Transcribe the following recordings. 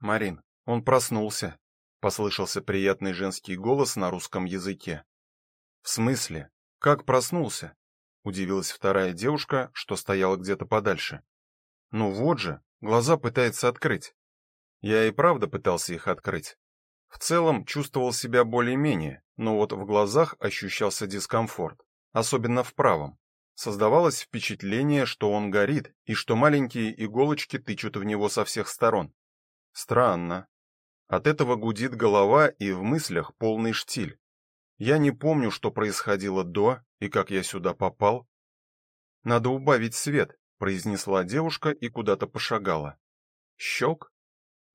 Марин, он проснулся, послышался приятный женский голос на русском языке. В смысле? Как проснулся? удивилась вторая девушка, что стояла где-то подальше. Ну вот же, глаза пытается открыть. Я и правда пытался их открыть. В целом чувствовал себя более-менее, но вот в глазах ощущался дискомфорт, особенно в правом. Создавалось впечатление, что он горит и что маленькие иголочки тычут в него со всех сторон. Странно. От этого гудит голова и в мыслях полный штиль. Я не помню, что происходило до и как я сюда попал. Надо убавить свет, произнесла девушка и куда-то пошагала. Щелк?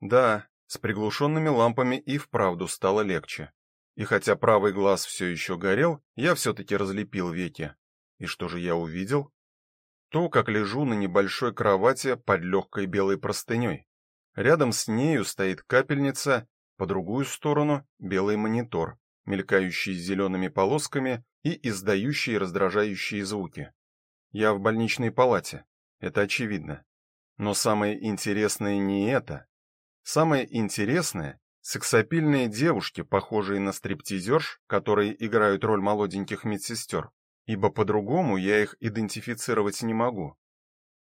Да, с приглушенными лампами и вправду стало легче. И хотя правый глаз все еще горел, я все таки разлепил веки. И что же я увидел? То, как лежу на небольшой кровати под легкой белой простыней. Рядом с нею стоит капельница, по другую сторону белый монитор, мелькающий зелеными полосками и издающий раздражающие звуки. Я в больничной палате, это очевидно. Но самое интересное не это. Самое интересное сексапильные девушки, похожие на стриптизерш, которые играют роль молоденьких медсестер, ибо по-другому я их идентифицировать не могу.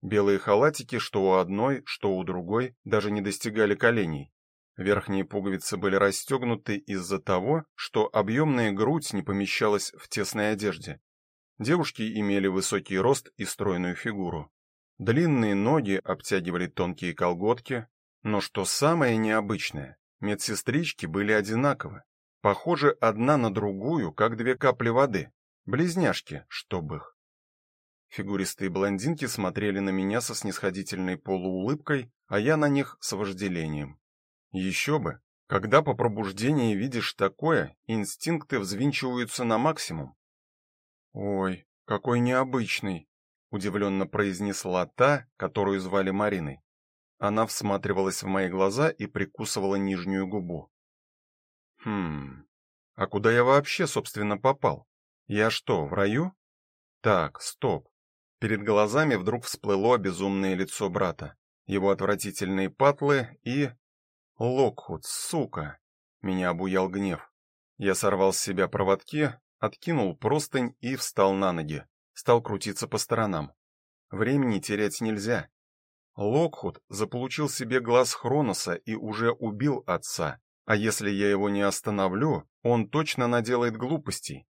Белые халатики, что у одной, что у другой, даже не достигали коленей. Верхние пуговицы были расстегнуты из-за того, что объемная грудь не помещалась в тесной одежде. Девушки имели высокий рост и стройную фигуру. Длинные ноги обтягивали тонкие колготки, но что самое необычное, медсестрички были одинаковы, похожи одна на другую, как две капли воды, близняшки, чтоб их. Фигуристые блондинки смотрели на меня со снисходительной полуулыбкой, а я на них с вожделением. Еще бы, когда по пробуждении видишь такое, инстинкты взвинчиваются на максимум. Ой, какой необычный, удивленно произнесла та, которую звали Мариной. Она всматривалась в мои глаза и прикусывала нижнюю губу. Хм. А куда я вообще, собственно, попал? Я что, в раю? Так, стоп. Перед глазами вдруг всплыло безумное лицо брата, его отвратительные патлы и Локхуд, сука. Меня обуял гнев. Я сорвал с себя проводки, откинул простынь и встал на ноги. Стал крутиться по сторонам. Времени терять нельзя. Локхуд заполучил себе глаз Хроноса и уже убил отца. А если я его не остановлю, он точно наделает глупостей.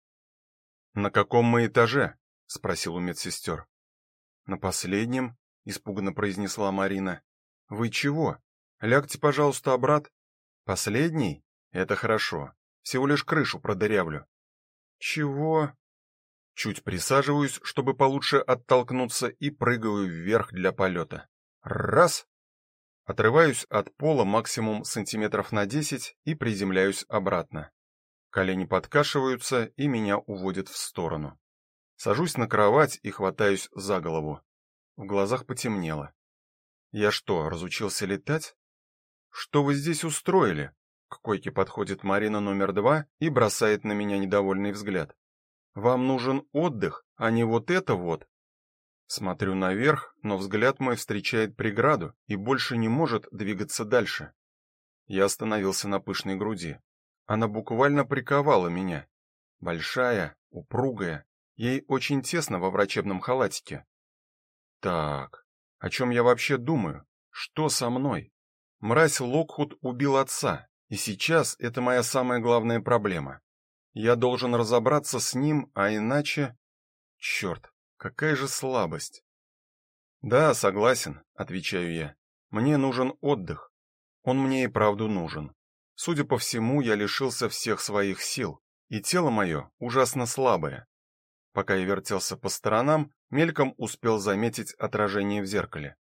На каком мы этаже? спросил у медсестер. На последнем, испуганно произнесла Марина. Вы чего? Лягте, пожалуйста, брат. Последний? Это хорошо. Всего лишь крышу продырявлю. Чего? Чуть присаживаюсь, чтобы получше оттолкнуться и прыгаю вверх для полета. Раз. Отрываюсь от пола максимум сантиметров на десять и приземляюсь обратно. Колени подкашиваются и меня уводят в сторону. Сажусь на кровать и хватаюсь за голову. В глазах потемнело. Я что, разучился летать? Что вы здесь устроили? К койке подходит Марина номер два и бросает на меня недовольный взгляд. Вам нужен отдых, а не вот это вот. Смотрю наверх, но взгляд мой встречает преграду и больше не может двигаться дальше. Я остановился на пышной груди. Она буквально приковала меня. Большая, упругая, Ей очень тесно во врачебном халатике. Так, о чем я вообще думаю? Что со мной? Мразь Локхуд убил отца, и сейчас это моя самая главная проблема. Я должен разобраться с ним, а иначе... Черт, какая же слабость. Да, согласен, отвечаю я. Мне нужен отдых. Он мне и правду нужен. Судя по всему, я лишился всех своих сил, и тело мое ужасно слабое. Пока я вертелся по сторонам, мельком успел заметить отражение в зеркале.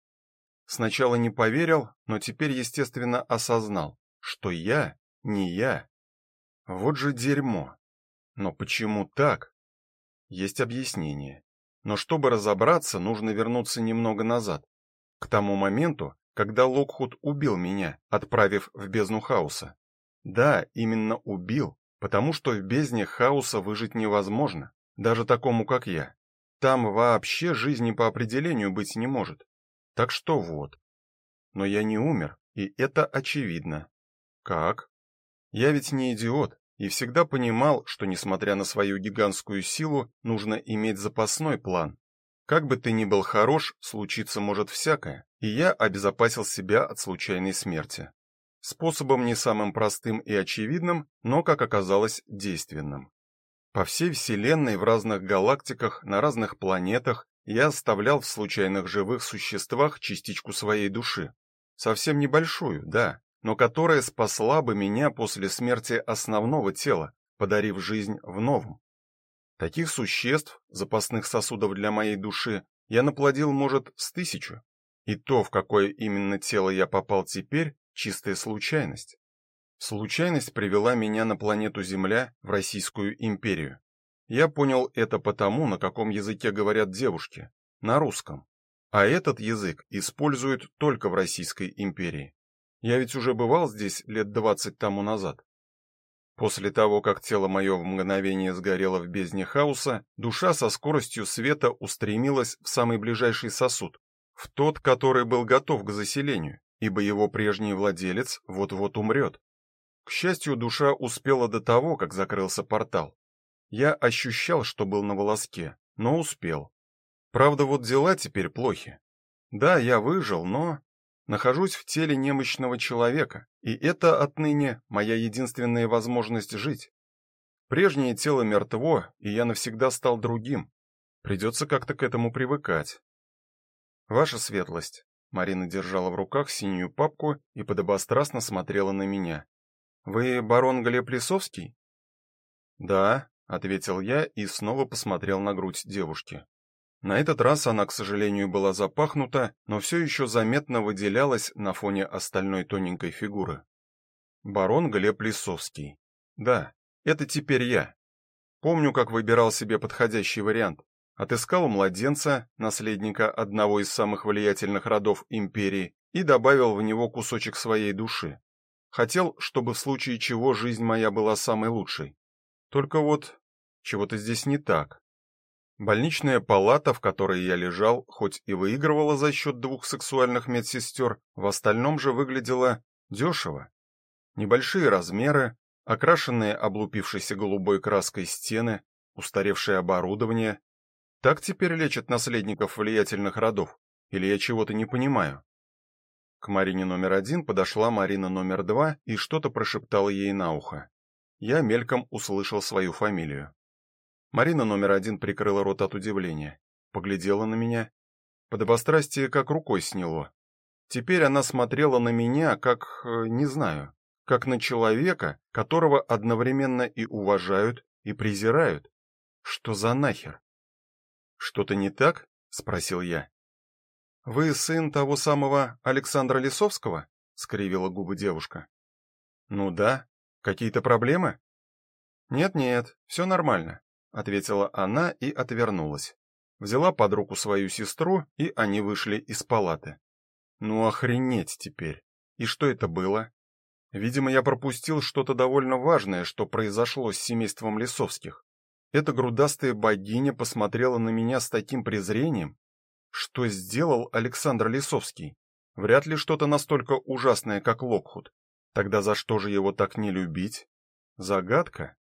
Сначала не поверил, но теперь, естественно, осознал, что я не я. Вот же дерьмо. Но почему так? Есть объяснение. Но чтобы разобраться, нужно вернуться немного назад, к тому моменту, когда Локхуд убил меня, отправив в бездну хаоса. Да, именно убил, потому что в бездне хаоса выжить невозможно даже такому, как я. Там вообще жизни по определению быть не может. Так что вот. Но я не умер, и это очевидно. Как? Я ведь не идиот и всегда понимал, что несмотря на свою гигантскую силу, нужно иметь запасной план. Как бы ты ни был хорош, случиться может всякое, и я обезопасил себя от случайной смерти. Способом не самым простым и очевидным, но, как оказалось, действенным. По всей вселенной, в разных галактиках, на разных планетах я оставлял в случайных живых существах частичку своей души. Совсем небольшую, да, но которая спасла бы меня после смерти основного тела, подарив жизнь в новом. Таких существ, запасных сосудов для моей души, я наплодил, может, с тысячу. И то, в какое именно тело я попал теперь, чистая случайность. Случайность привела меня на планету Земля, в Российскую империю. Я понял это потому, на каком языке говорят девушки, на русском. А этот язык используют только в Российской империи. Я ведь уже бывал здесь лет двадцать тому назад. После того, как тело мое в мгновение сгорело в бездне хаоса, душа со скоростью света устремилась в самый ближайший сосуд, в тот, который был готов к заселению, ибо его прежний владелец вот-вот умрет. К счастью, душа успела до того, как закрылся портал. Я ощущал, что был на волоске, но успел. Правда, вот дела теперь плохи. Да, я выжил, но Нахожусь в теле немощного человека, и это отныне моя единственная возможность жить. Прежнее тело мертво, и я навсегда стал другим. Придется как-то к этому привыкать. Ваша светлость, Марина держала в руках синюю папку и подобострастно смотрела на меня. Вы барон Глеб Лисовский? Да, ответил я и снова посмотрел на грудь девушки. На этот раз она, к сожалению, была запахнута, но все еще заметно выделялась на фоне остальной тоненькой фигуры. Барон Глеб Лисовский. Да, это теперь я. Помню, как выбирал себе подходящий вариант. Отыскал младенца, наследника одного из самых влиятельных родов империи, и добавил в него кусочек своей души. Хотел, чтобы в случае чего жизнь моя была самой лучшей. Только вот чего-то здесь не так. Больничная палата, в которой я лежал, хоть и выигрывала за счет двух сексуальных медсестер, в остальном же выглядела дешево. Небольшие размеры, окрашенные облупившейся голубой краской стены, устаревшее оборудование. Так теперь лечат наследников влиятельных родов, или я чего-то не понимаю? К Марине номер один подошла Марина номер два и что-то прошептала ей на ухо. Я мельком услышал свою фамилию. Марина номер один прикрыла рот от удивления, поглядела на меня. Подобострастие как рукой сняло. Теперь она смотрела на меня, как, э, не знаю, как на человека, которого одновременно и уважают, и презирают. Что за нахер? Что-то не так? спросил я. Вы сын того самого Александра Лисовского? скривила губы девушка. Ну да. Какие-то проблемы? Нет-нет, все нормально ответила она и отвернулась. Взяла под руку свою сестру, и они вышли из палаты. Ну охренеть теперь. И что это было? Видимо, я пропустил что-то довольно важное, что произошло с семейством Лисовских. Эта грудастая богиня посмотрела на меня с таким презрением, что сделал Александр Лисовский. Вряд ли что-то настолько ужасное, как Локхуд. Тогда за что же его так не любить? Загадка.